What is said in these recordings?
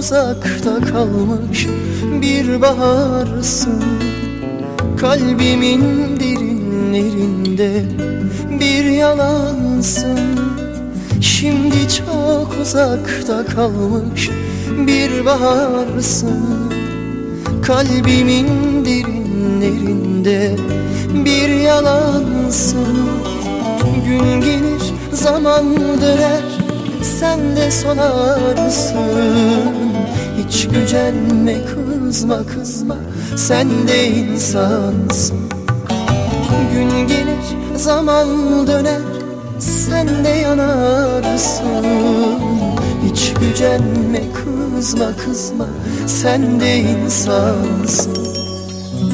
uzakta kalmış bir baharsın. Kalbimin derinlerinde bir yalansın. Şimdi çok uzakta kalmış bir baharsın. Kalbimin derinlerinde bir yalansın. Gün gelir zaman döner sen de sonarsın Hiç gücenme kızma kızma. Sen de insansın. Gün gelir zaman döner. Sen de yanarsın. Hiç gücenme kızma kızma. Sen de insansın.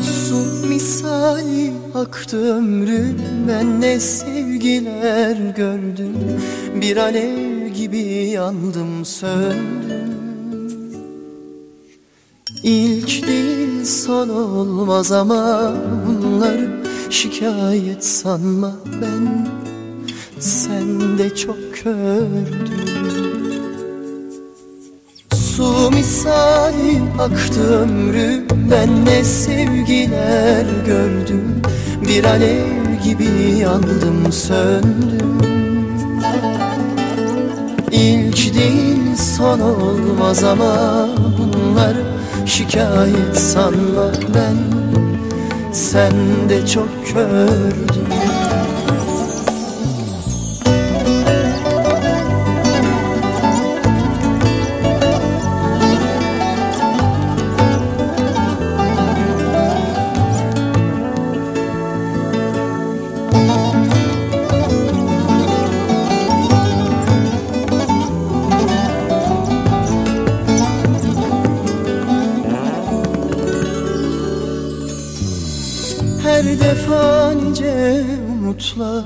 Su misali aktı ömrüm. Ben ne sevgiler gördüm. Bir alev gibi yandım söndüm. İlk değil son olmaz ama Bunları şikayet sanma ben. Sen de çok kördün. Su misali aktı ömrüm Ben ne sevgiler gördüm. Bir alev gibi yandım söndüm İlk değil son olmaz ama Bunları şikayet sanma ben. Sen de çok kördün Her defa nice umutla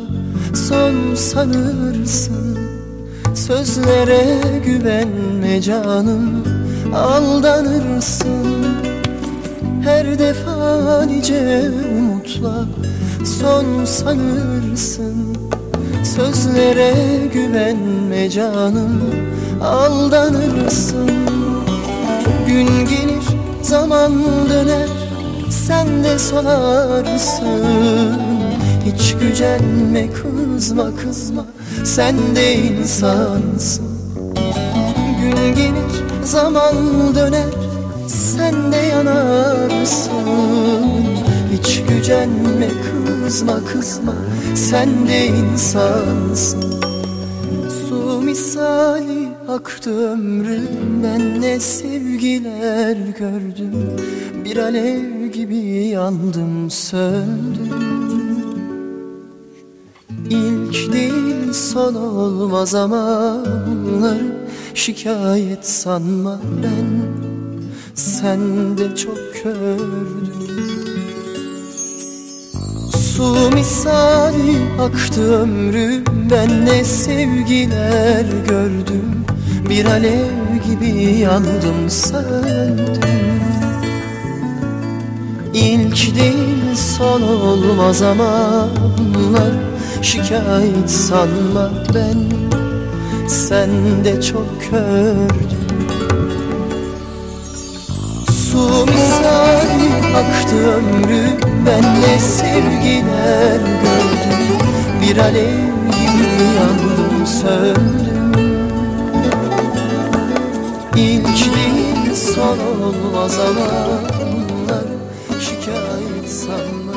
son sanırsın. Sözlere güvenme canım aldanırsın. Her defa nice umutla son sanırsın. Sözlere güvenme canım aldanırsın. Gün gelir zaman döner sen de sonarsın Hiç gücenme kızma kızma sen de insansın. Gün gelir zaman döner sen de yanarsın. Hiç gücenme kızma kızma sen de insansın. Su misali aktı ömrüm Ben ne sevgiler gördüm. Bir alev gibi yandım söndüm İlk değil son olmaz ama Bunları şikayet sanma ben. Sen de çok kördün. Su misali aktı ömrüm Ben ne sevgiler gördüm. Bir alev gibi yandım söndüm İlk değil son olmaz ama Bunlar şikayet sanma ben. Sen de çok kördün Su misali aktı ömrüm Ben ne sevgiler gördüm. Bir alev gibi yandım söndüm. İlk değil son olmaz ama şikayet